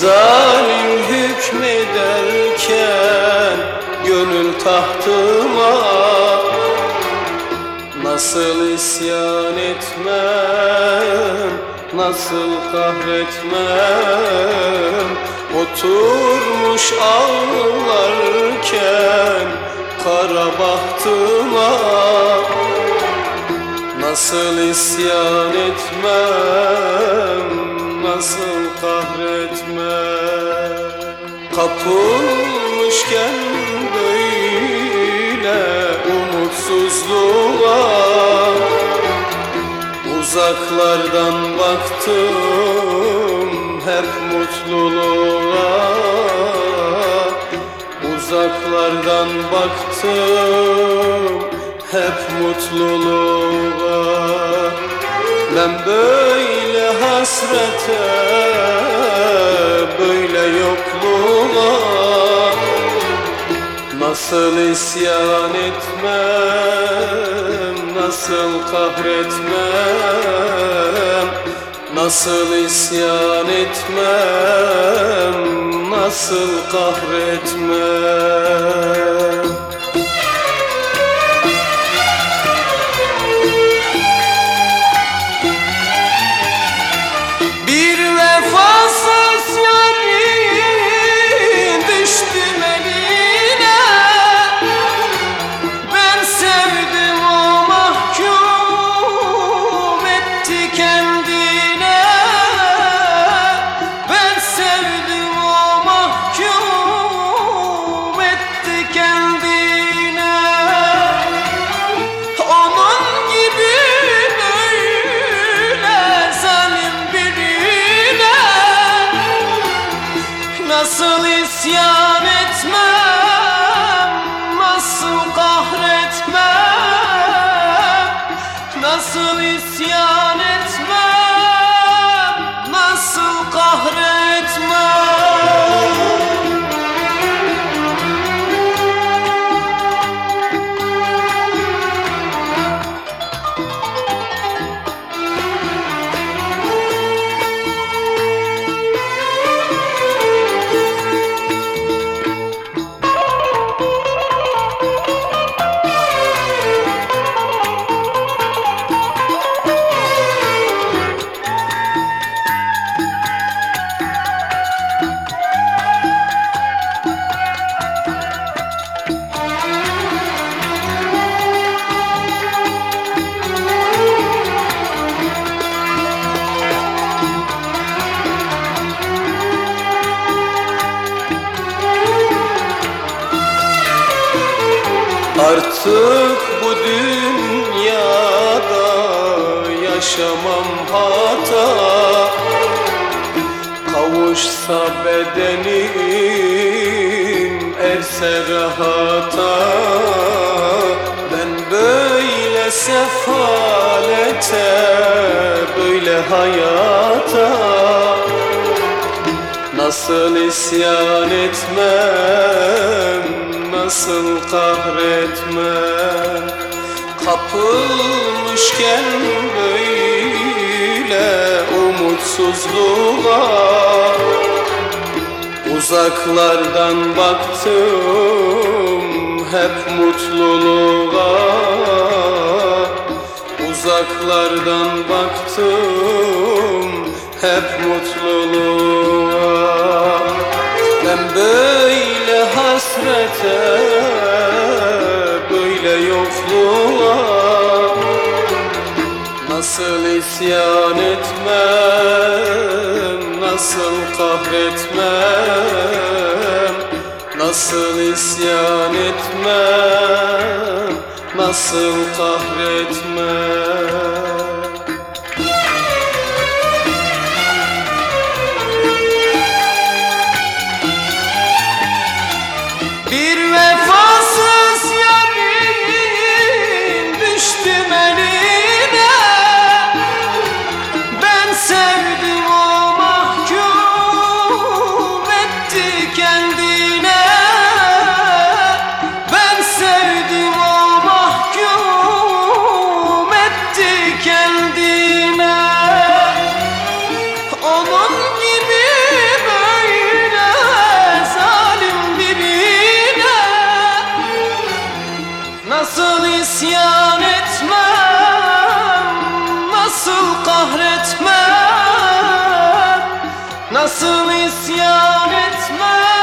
zalim hükmederken Gönül tahtıma Nasıl isyan etmem Nasıl kahretmem? Oturmuş ağlarken Kara bahtıma Nasıl isyan etmem Nasıl kahretmem Kapılmışken böyle umutsuzluğa Uzaklardan baktım hep mutluluğa. Uzaklardan baktım hep mutluluğa Ben böyle hasrete, böyle yokluğa Nasıl isyan etmem, nasıl kahretmem? Nasıl isyan etmem, nasıl kahretmem Nasıl isyan Artık bu dünyada yaşamam hata. Kavuşsa bedenim erse rahata. Ben böyle sefalete böyle hayata. Nasıl isyan etmem, nasıl kahretmem Kapılmışken böyle umutsuzluğa Uzaklardan baktım hep mutluluğa. Uzaklardan baktım hep mutluluğa. Ben böyle hasrete, Nasıl isyan etmem, nasıl kahretmem? Nasıl isyan etmem, nasıl kahretmem? Nasıl isyan etmez